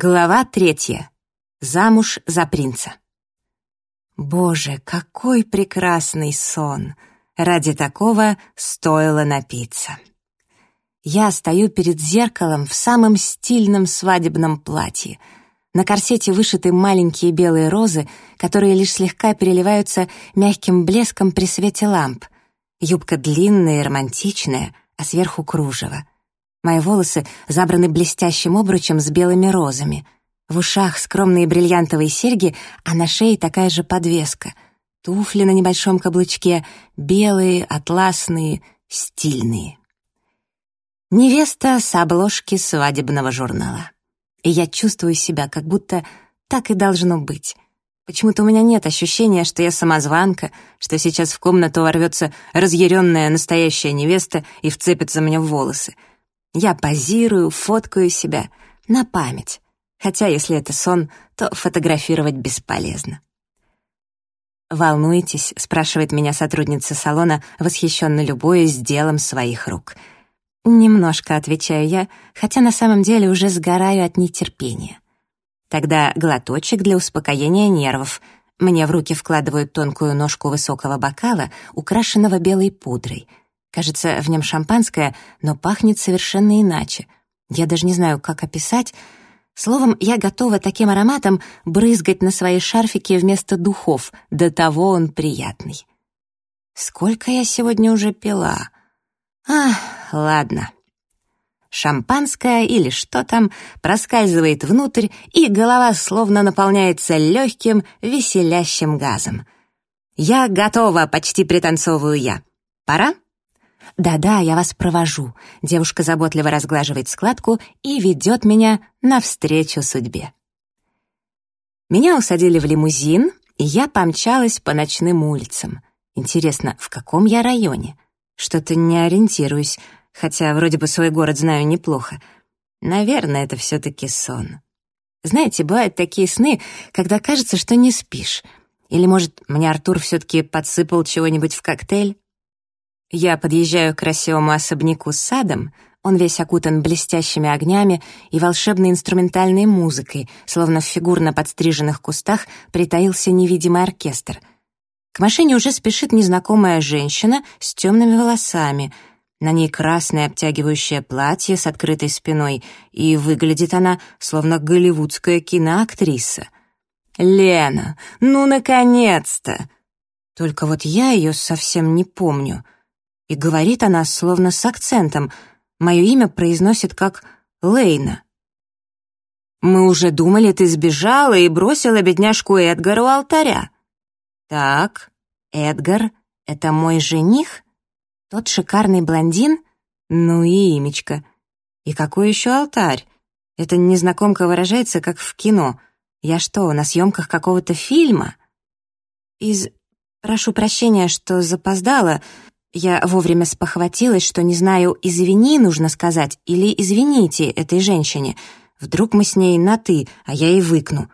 Глава третья. Замуж за принца. Боже, какой прекрасный сон! Ради такого стоило напиться. Я стою перед зеркалом в самом стильном свадебном платье. На корсете вышиты маленькие белые розы, которые лишь слегка переливаются мягким блеском при свете ламп. Юбка длинная и романтичная, а сверху кружево. Мои волосы забраны блестящим обручем с белыми розами. В ушах скромные бриллиантовые серьги, а на шее такая же подвеска. Туфли на небольшом каблучке, белые, атласные, стильные. Невеста с обложки свадебного журнала. И я чувствую себя, как будто так и должно быть. Почему-то у меня нет ощущения, что я самозванка, что сейчас в комнату ворвется разъяренная настоящая невеста и вцепится мне в волосы — я позирую, фоткаю себя на память. Хотя, если это сон, то фотографировать бесполезно. «Волнуетесь?» — спрашивает меня сотрудница салона, восхищенно любуясь делом своих рук. «Немножко», — отвечаю я, хотя на самом деле уже сгораю от нетерпения. Тогда глоточек для успокоения нервов. Мне в руки вкладывают тонкую ножку высокого бокала, украшенного белой пудрой — Кажется, в нем шампанское, но пахнет совершенно иначе. Я даже не знаю, как описать. Словом, я готова таким ароматом брызгать на свои шарфики вместо духов. До того он приятный. Сколько я сегодня уже пила? А, ладно. Шампанское или что там проскальзывает внутрь, и голова словно наполняется легким, веселящим газом. «Я готова!» — почти пританцовываю я. «Пора?» «Да-да, я вас провожу». Девушка заботливо разглаживает складку и ведет меня навстречу судьбе. Меня усадили в лимузин, и я помчалась по ночным улицам. Интересно, в каком я районе? Что-то не ориентируюсь, хотя вроде бы свой город знаю неплохо. Наверное, это все-таки сон. Знаете, бывают такие сны, когда кажется, что не спишь. Или, может, мне Артур все-таки подсыпал чего-нибудь в коктейль? Я подъезжаю к красивому особняку с садом, он весь окутан блестящими огнями и волшебной инструментальной музыкой, словно в фигурно подстриженных кустах притаился невидимый оркестр. К машине уже спешит незнакомая женщина с темными волосами. На ней красное обтягивающее платье с открытой спиной, и выглядит она, словно голливудская киноактриса. «Лена, ну, наконец-то!» Только вот я ее совсем не помню — и говорит она словно с акцентом. Мое имя произносит как Лейна. «Мы уже думали, ты сбежала и бросила бедняжку Эдгару алтаря». «Так, Эдгар — это мой жених? Тот шикарный блондин? Ну и имечко. И какой еще алтарь? Эта незнакомка выражается, как в кино. Я что, на съемках какого-то фильма?» «Из... Прошу прощения, что запоздала. Я вовремя спохватилась, что не знаю, «извини» нужно сказать или «извините» этой женщине. Вдруг мы с ней на «ты», а я и выкну.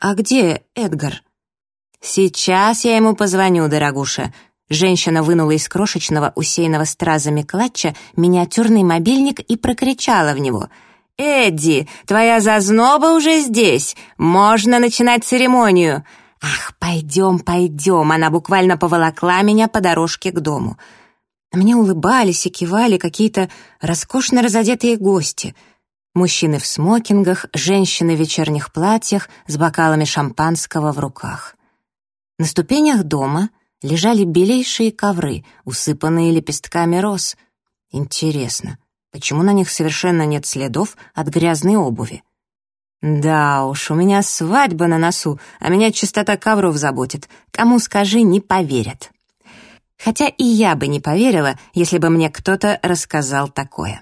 «А где Эдгар?» «Сейчас я ему позвоню, дорогуша». Женщина вынула из крошечного, усеянного стразами клатча миниатюрный мобильник и прокричала в него. «Эдди, твоя зазноба уже здесь! Можно начинать церемонию!» «Ах, пойдем, пойдем!» Она буквально поволокла меня по дорожке к дому. Мне улыбались и кивали какие-то роскошно разодетые гости. Мужчины в смокингах, женщины в вечерних платьях с бокалами шампанского в руках. На ступенях дома лежали белейшие ковры, усыпанные лепестками роз. Интересно, почему на них совершенно нет следов от грязной обуви? «Да уж, у меня свадьба на носу, а меня чистота ковров заботит. Кому скажи, не поверят». Хотя и я бы не поверила, если бы мне кто-то рассказал такое.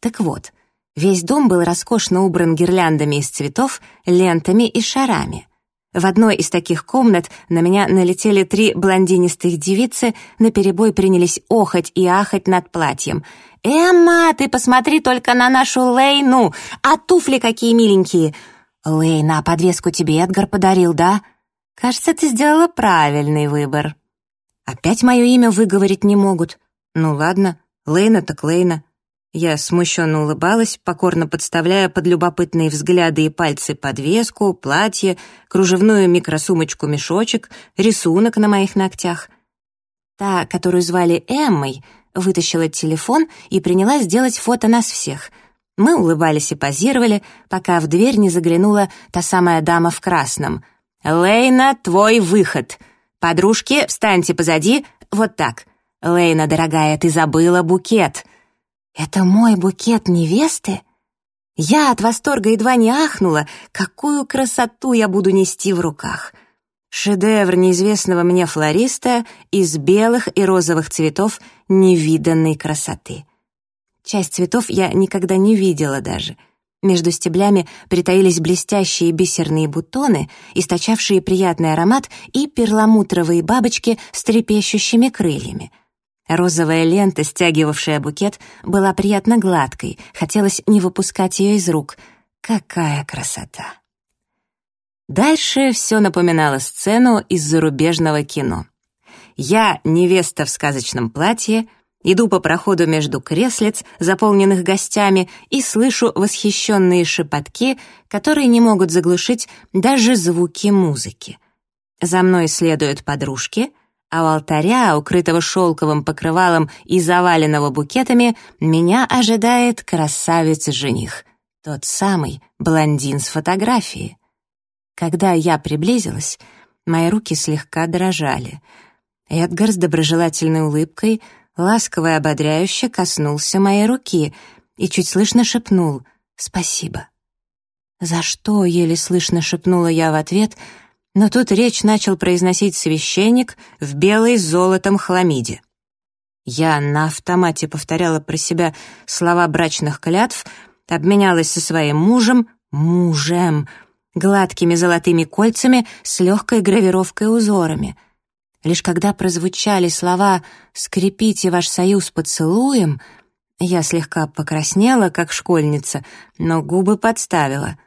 Так вот, весь дом был роскошно убран гирляндами из цветов, лентами и шарами. В одной из таких комнат на меня налетели три блондинистых девицы, наперебой принялись охать и ахать над платьем. «Эмма, ты посмотри только на нашу Лейну! А туфли какие миленькие!» «Лейна, а подвеску тебе Эдгар подарил, да?» «Кажется, ты сделала правильный выбор». Опять мое имя выговорить не могут. Ну ладно, Лейна так Лейна. Я смущенно улыбалась, покорно подставляя под любопытные взгляды и пальцы подвеску, платье, кружевную микросумочку-мешочек, рисунок на моих ногтях. Та, которую звали Эммой, вытащила телефон и принялась делать фото нас всех. Мы улыбались и позировали, пока в дверь не заглянула та самая дама в красном. «Лейна, твой выход! Подружки, встаньте позади, вот так. Лейна, дорогая, ты забыла букет!» «Это мой букет невесты?» Я от восторга едва не ахнула, какую красоту я буду нести в руках. Шедевр неизвестного мне флориста из белых и розовых цветов невиданной красоты. Часть цветов я никогда не видела даже. Между стеблями притаились блестящие бисерные бутоны, источавшие приятный аромат, и перламутровые бабочки с трепещущими крыльями — Розовая лента, стягивавшая букет, была приятно гладкой, хотелось не выпускать ее из рук. Какая красота! Дальше все напоминало сцену из зарубежного кино. Я, невеста в сказочном платье, иду по проходу между креслиц, заполненных гостями, и слышу восхищенные шепотки, которые не могут заглушить даже звуки музыки. За мной следуют подружки — а у алтаря, укрытого шелковым покрывалом и заваленного букетами, меня ожидает красавец-жених, тот самый блондин с фотографии. Когда я приблизилась, мои руки слегка дрожали. Эдгар с доброжелательной улыбкой ласково и ободряюще коснулся моей руки и чуть слышно шепнул «Спасибо». «За что?» — еле слышно шепнула я в ответ — но тут речь начал произносить священник в белой с золотом хламиде. Я на автомате повторяла про себя слова брачных клятв, обменялась со своим мужем, мужем, гладкими золотыми кольцами с легкой гравировкой узорами. Лишь когда прозвучали слова «скрепите ваш союз поцелуем», я слегка покраснела, как школьница, но губы подставила.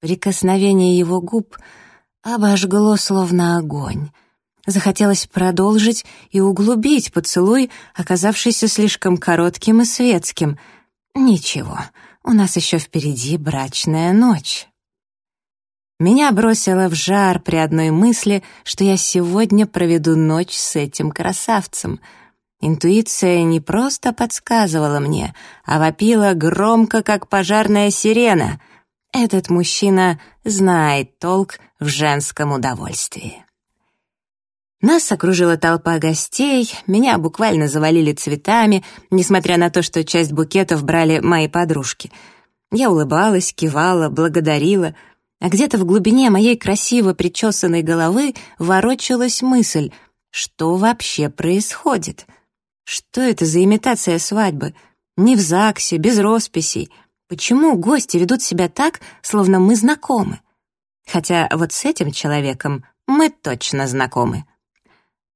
Прикосновение его губ — обожгло словно огонь. Захотелось продолжить и углубить поцелуй, оказавшийся слишком коротким и светским. Ничего, у нас еще впереди брачная ночь. Меня бросило в жар при одной мысли, что я сегодня проведу ночь с этим красавцем. Интуиция не просто подсказывала мне, а вопила громко, как пожарная сирена. Этот мужчина знает толк в женском удовольствии. Нас окружила толпа гостей, меня буквально завалили цветами, несмотря на то, что часть букетов брали мои подружки. Я улыбалась, кивала, благодарила, а где-то в глубине моей красиво причесанной головы ворочалась мысль, что вообще происходит? Что это за имитация свадьбы? Не в ЗАГСе, без росписей — Почему гости ведут себя так, словно мы знакомы? Хотя вот с этим человеком мы точно знакомы.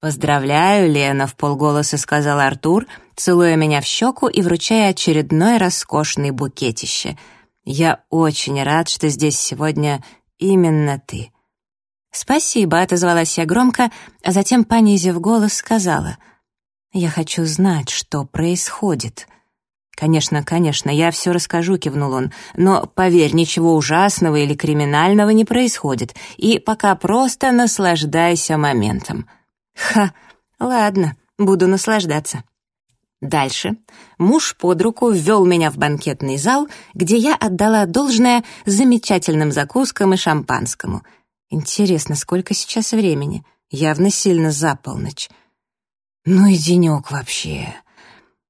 «Поздравляю, Лена», — в полголоса сказал Артур, целуя меня в щеку и вручая очередной роскошный букетище. «Я очень рад, что здесь сегодня именно ты». «Спасибо», — отозвалась я громко, а затем, понизив голос, сказала. «Я хочу знать, что происходит». «Конечно, конечно, я все расскажу», — кивнул он. «Но, поверь, ничего ужасного или криминального не происходит, и пока просто наслаждайся моментом». «Ха, ладно, буду наслаждаться». Дальше муж под руку ввел меня в банкетный зал, где я отдала должное замечательным закускам и шампанскому. Интересно, сколько сейчас времени? Явно сильно за полночь. Ну и денек вообще.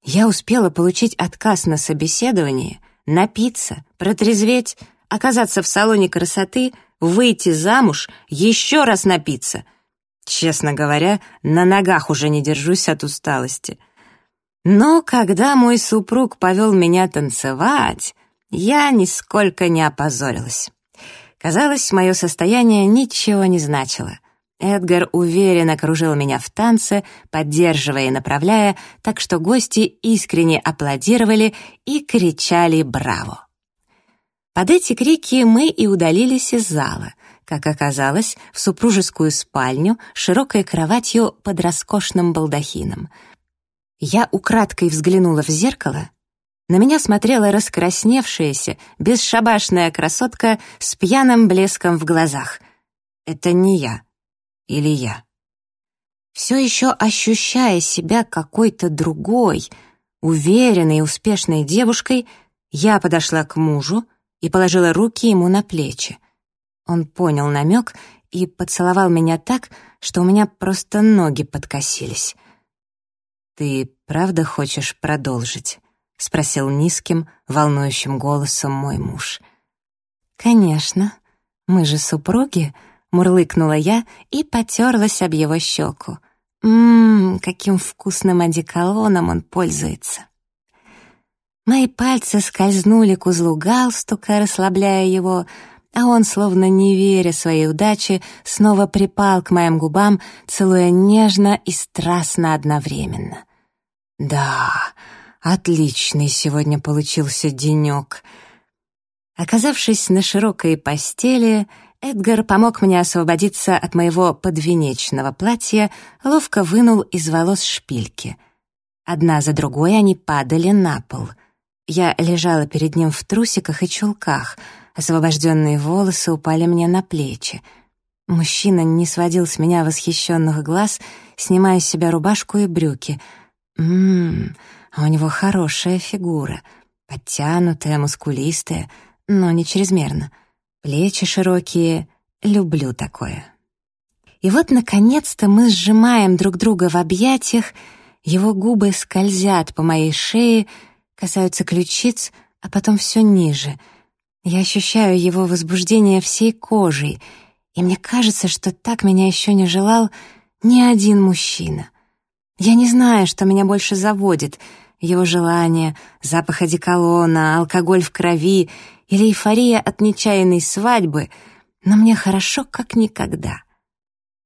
Я успела получить отказ на собеседование, напиться, протрезветь, оказаться в салоне красоты, выйти замуж, еще раз напиться. Честно говоря, на ногах уже не держусь от усталости. Но когда мой супруг повел меня танцевать, я нисколько не опозорилась. Казалось, мое состояние ничего не значило. Эдгар уверенно кружил меня в танце, поддерживая и направляя, так что гости искренне аплодировали и кричали «Браво!». Под эти крики мы и удалились из зала, как оказалось, в супружескую спальню широкой кроватью под роскошным балдахином. Я украдкой взглянула в зеркало, на меня смотрела раскрасневшаяся, бесшабашная красотка с пьяным блеском в глазах. Это не я. Или я. Все еще ощущая себя какой-то другой, уверенной и успешной девушкой, я подошла к мужу и положила руки ему на плечи. Он понял намек и поцеловал меня так, что у меня просто ноги подкосились. «Ты правда хочешь продолжить?» — спросил низким, волнующим голосом мой муж. «Конечно. Мы же супруги», — мурлыкнула я и потерлась об его щеку. Ммм, каким вкусным одеколоном он пользуется. Мои пальцы скользнули к узлу галстука, расслабляя его, а он, словно не веря своей удаче, снова припал к моим губам, целуя нежно и страстно одновременно. Да, отличный сегодня получился денек. Оказавшись на широкой постели, Эдгар помог мне освободиться от моего подвенечного платья, ловко вынул из волос шпильки. Одна за другой они падали на пол. Я лежала перед ним в трусиках и чулках, освобожденные волосы упали мне на плечи. Мужчина не сводил с меня восхищенных глаз, снимая с себя рубашку и брюки — Ммм, а у него хорошая фигура, подтянутая, мускулистая, но не чрезмерно. Плечи широкие, люблю такое. И вот, наконец-то, мы сжимаем друг друга в объятиях, его губы скользят по моей шее, касаются ключиц, а потом все ниже. Я ощущаю его возбуждение всей кожей, и мне кажется, что так меня еще не желал ни один мужчина. Я не знаю, что меня больше заводит. Его желание, запах одеколона, алкоголь в крови или эйфория от нечаянной свадьбы, но мне хорошо как никогда.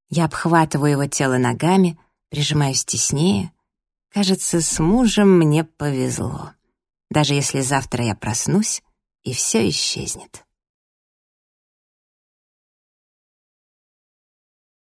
Я обхватываю его тело ногами, прижимаюсь теснее. Кажется, с мужем мне повезло. Даже если завтра я проснусь, и все исчезнет.